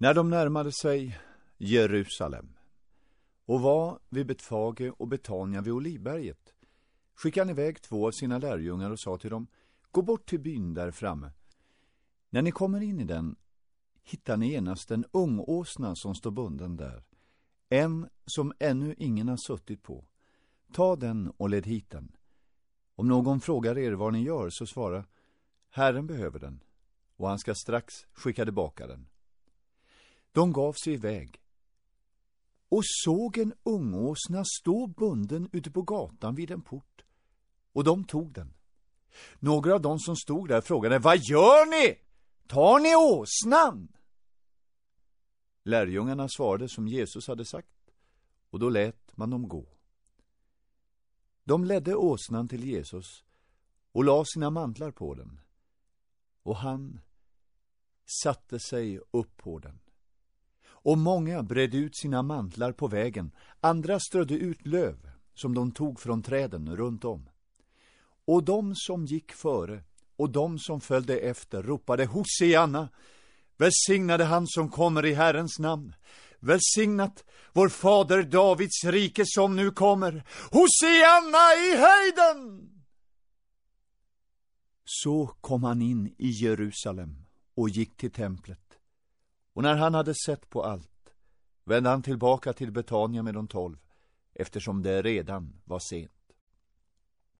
När de närmade sig Jerusalem och var vid Betfage och Betania vid Olivberget skickade han iväg två av sina lärjungar och sa till dem Gå bort till byn där framme. När ni kommer in i den hittar ni genast en ungåsna som står bunden där. En som ännu ingen har suttit på. Ta den och led hit den. Om någon frågar er vad ni gör så svara Herren behöver den och han ska strax skicka tillbaka den. De gav sig iväg och såg en ungåsna stå bunden ute på gatan vid en port. Och de tog den. Några av dem som stod där frågade, vad gör ni? Tar ni åsnan? Lärjungarna svarade som Jesus hade sagt, och då lät man dem gå. De ledde åsnan till Jesus och la sina mantlar på den, och han satte sig upp på den. Och många bredde ut sina mantlar på vägen, andra strödde ut löv som de tog från träden runt om. Och de som gick före och de som följde efter ropade Hosianna, välsignade han som kommer i Herrens namn. Välsignat vår fader Davids rike som nu kommer. Hosianna i höjden! Så kom han in i Jerusalem och gick till templet. Och när han hade sett på allt vände han tillbaka till Betania med de tolv, eftersom det redan var sent.